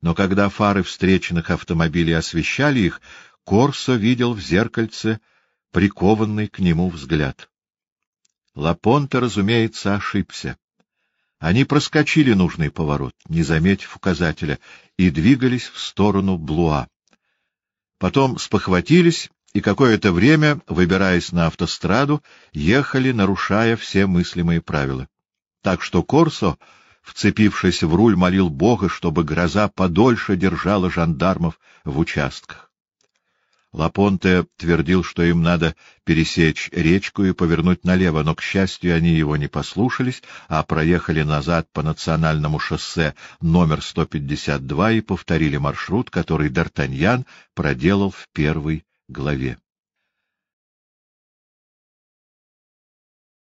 Но когда фары встреченных автомобилей освещали их, Корсо видел в зеркальце прикованный к нему взгляд. Лапонте, разумеется, ошибся. Они проскочили нужный поворот, не заметив указателя, и двигались в сторону Блуа. Потом спохватились и какое-то время, выбираясь на автостраду, ехали, нарушая все мыслимые правила так что Корсо, вцепившись в руль, молил Бога, чтобы гроза подольше держала жандармов в участках. Лапонте твердил, что им надо пересечь речку и повернуть налево, но, к счастью, они его не послушались, а проехали назад по национальному шоссе номер 152 и повторили маршрут, который Д'Артаньян проделал в первой главе.